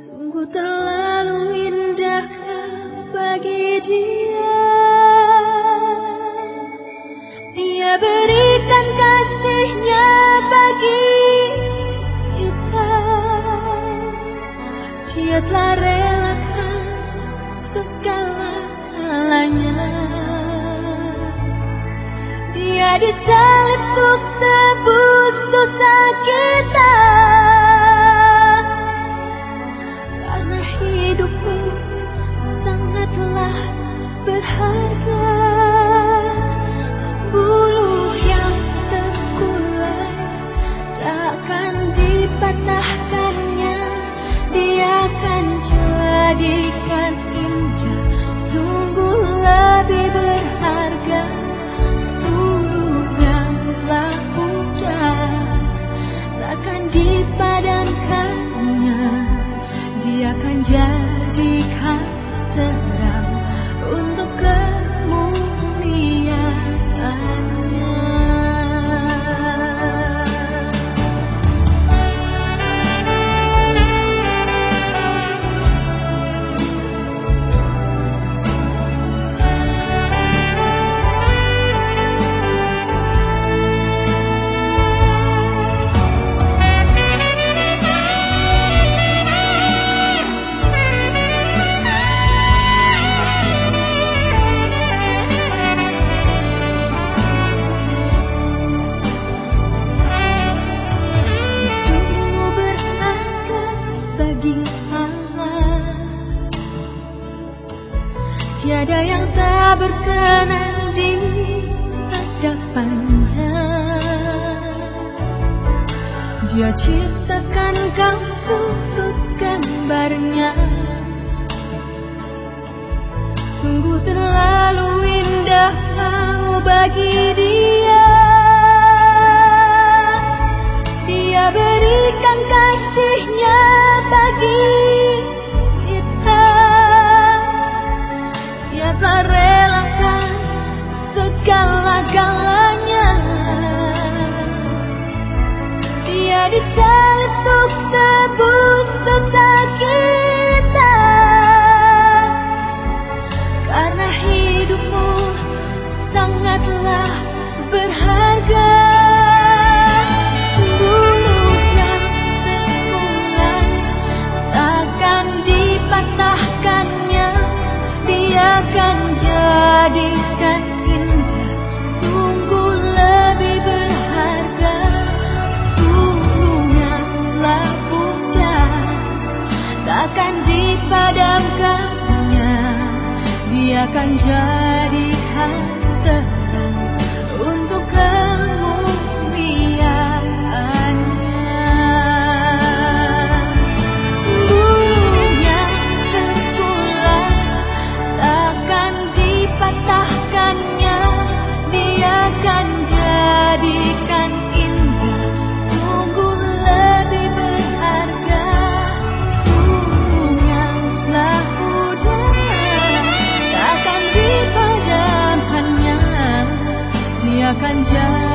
Sungguh terlalu indah bagi dia. Dia berikan kasihnya bagi kita. Dia telah relakan segala-galanya Dia disalib untuk tebus akan jadikan ciptakan kau surut gambarnya. Sungguh terlalu indah kau bagi dia. Dia berikan kasihnya bagi kita. Telah relakan segala-galanya Dia disalib untuk tebus Dia akan dipadamkannya Dia akan jadikan terang